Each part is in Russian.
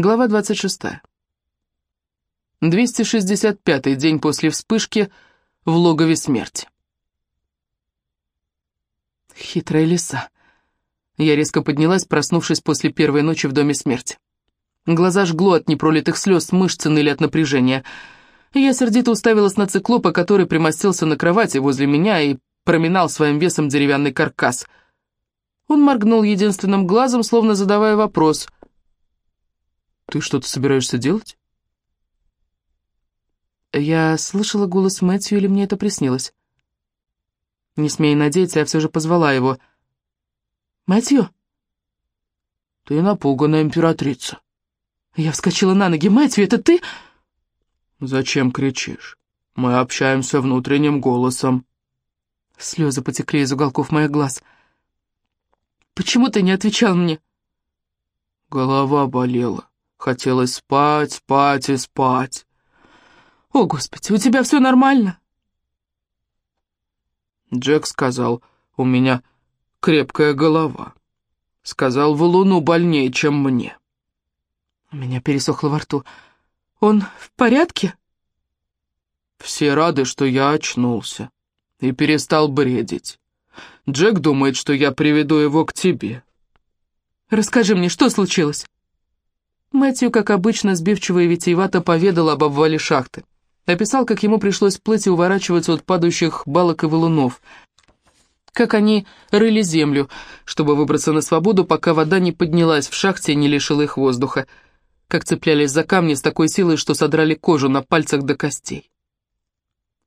Глава 26. 265-й день после вспышки в логове смерти. Хитрая лиса. Я резко поднялась, проснувшись после первой ночи в доме смерти. Глаза жгло от непролитых слез, мышцы ныли от напряжения. Я сердито уставилась на циклопа, который примостился на кровати возле меня и проминал своим весом деревянный каркас. Он моргнул единственным глазом, словно задавая вопрос — ты что-то собираешься делать? Я слышала голос Мэтью, или мне это приснилось? Не смея надеяться, я все же позвала его. «Мэтью?» «Ты напуганная императрица». Я вскочила на ноги. «Мэтью, это ты?» «Зачем кричишь? Мы общаемся внутренним голосом». Слезы потекли из уголков моих глаз. «Почему ты не отвечал мне?» Голова болела. Хотелось спать, спать и спать. «О, Господи, у тебя все нормально?» Джек сказал, у меня крепкая голова. Сказал, в луну больнее, чем мне. У меня пересохло во рту. «Он в порядке?» Все рады, что я очнулся и перестал бредить. Джек думает, что я приведу его к тебе. «Расскажи мне, что случилось?» Мэтью, как обычно, сбивчиво и витиевато поведал об обвале шахты. Описал, как ему пришлось плыть и уворачиваться от падающих балок и валунов. Как они рыли землю, чтобы выбраться на свободу, пока вода не поднялась в шахте и не лишила их воздуха. Как цеплялись за камни с такой силой, что содрали кожу на пальцах до костей.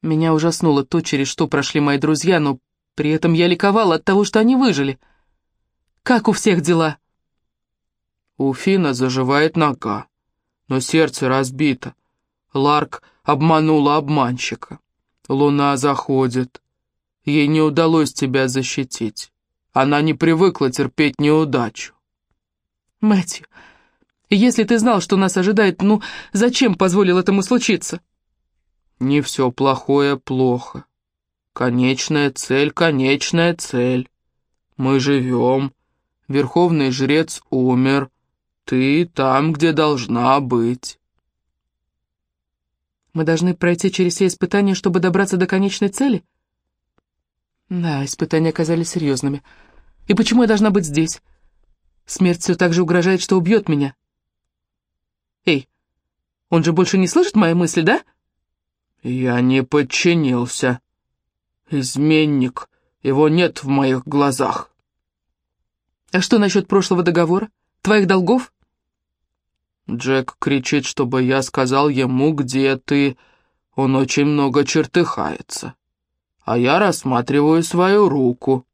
Меня ужаснуло то, через что прошли мои друзья, но при этом я ликовала от того, что они выжили. «Как у всех дела?» У Фина заживает нога, но сердце разбито. Ларк обманула обманщика. Луна заходит. Ей не удалось тебя защитить. Она не привыкла терпеть неудачу. Мэтью, если ты знал, что нас ожидает, ну зачем позволил этому случиться? Не все плохое плохо. Конечная цель, конечная цель. Мы живем. Верховный жрец умер. Ты там, где должна быть. Мы должны пройти через все испытания, чтобы добраться до конечной цели? Да, испытания оказались серьезными. И почему я должна быть здесь? Смерть все так же угрожает, что убьет меня. Эй, он же больше не слышит мои мысли, да? Я не подчинился. Изменник. Его нет в моих глазах. А что насчет прошлого договора? Твоих долгов?» Джек кричит, чтобы я сказал ему, где ты. Он очень много чертыхается. А я рассматриваю свою руку.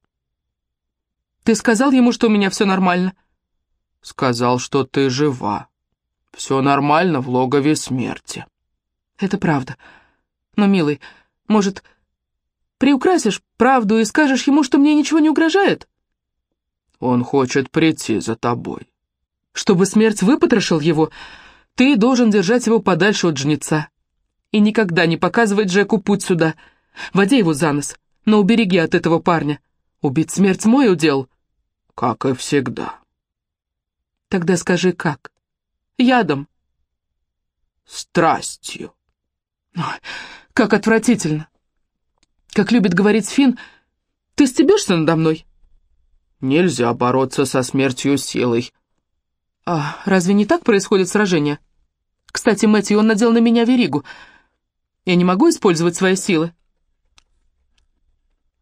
«Ты сказал ему, что у меня все нормально?» «Сказал, что ты жива. Все нормально в логове смерти». «Это правда. Но, милый, может, приукрасишь правду и скажешь ему, что мне ничего не угрожает?» «Он хочет прийти за тобой» чтобы смерть выпотрошил его, ты должен держать его подальше от жнеца. И никогда не показывать Джеку путь сюда. Води его за нос, но убереги от этого парня. Убить смерть мой удел. Как и всегда. Тогда скажи, как? Ядом? Страстью. Ой, как отвратительно. Как любит говорить Фин, ты стебешься надо мной? Нельзя бороться со смертью силой, а разве не так происходит сражение? Кстати, Мэтью, он надел на меня веригу. Я не могу использовать свои силы?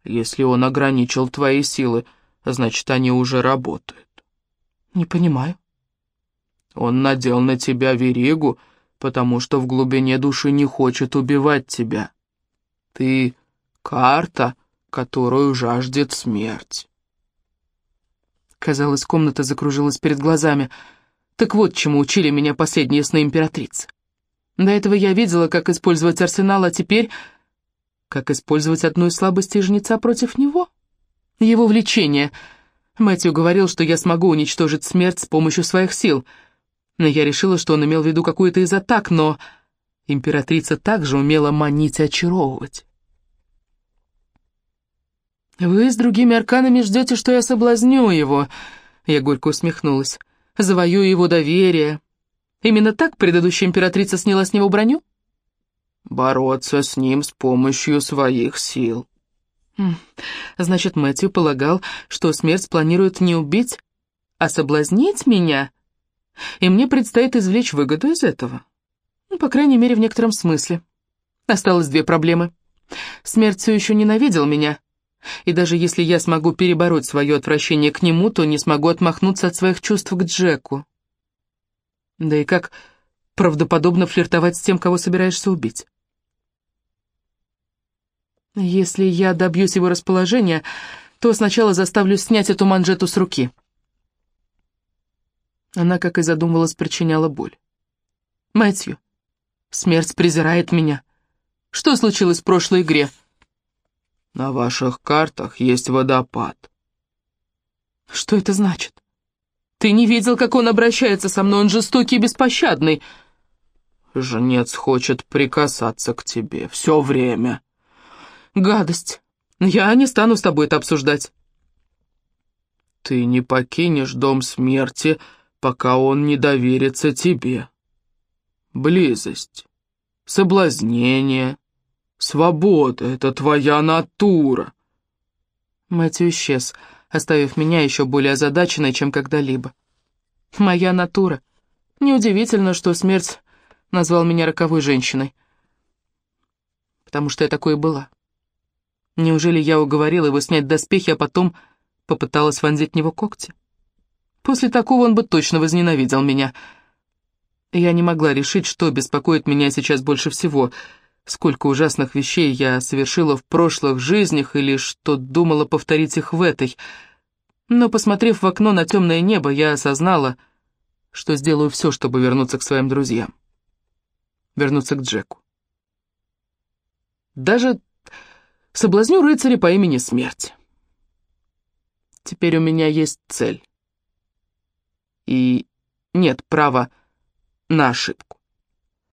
Если он ограничил твои силы, значит, они уже работают. Не понимаю. Он надел на тебя веригу, потому что в глубине души не хочет убивать тебя. Ты — карта, которую жаждет смерть. Казалось, комната закружилась перед глазами — так вот, чему учили меня последние сны императрицы. До этого я видела, как использовать арсенал, а теперь... Как использовать одну из слабостей жнеца против него? Его влечение. Мэтью говорил, что я смогу уничтожить смерть с помощью своих сил. Но я решила, что он имел в виду какую-то из атак, но... Императрица также умела манить и очаровывать. «Вы с другими арканами ждете, что я соблазню его?» Я горько усмехнулась завоюю его доверие. Именно так предыдущая императрица сняла с него броню? Бороться с ним с помощью своих сил. Хм, значит, Мэтью полагал, что смерть планирует не убить, а соблазнить меня, и мне предстоит извлечь выгоду из этого. Ну, по крайней мере, в некотором смысле. Осталось две проблемы. Смерть все еще ненавидел меня, и даже если я смогу перебороть свое отвращение к нему, то не смогу отмахнуться от своих чувств к Джеку. Да и как правдоподобно флиртовать с тем, кого собираешься убить? Если я добьюсь его расположения, то сначала заставлю снять эту манжету с руки. Она, как и задумывалась, причиняла боль. Мэтью, смерть презирает меня. Что случилось в прошлой игре? На ваших картах есть водопад. Что это значит? Ты не видел, как он обращается со мной? Он жестокий и беспощадный. Жнец хочет прикасаться к тебе все время. Гадость. Я не стану с тобой это обсуждать. Ты не покинешь дом смерти, пока он не доверится тебе. Близость, соблазнение, свобода — это твоя натура. Мэтью исчез, оставив меня еще более озадаченной, чем когда-либо. Моя натура. Неудивительно, что смерть назвал меня роковой женщиной. Потому что я такой и была. Неужели я уговорила его снять доспехи, а потом попыталась вонзить в него когти? После такого он бы точно возненавидел меня. Я не могла решить, что беспокоит меня сейчас больше всего, сколько ужасных вещей я совершила в прошлых жизнях или что думала повторить их в этой. Но, посмотрев в окно на темное небо, я осознала, что сделаю все, чтобы вернуться к своим друзьям. Вернуться к Джеку. Даже Соблазню рыцаря по имени Смерть. Теперь у меня есть цель. И нет права на ошибку.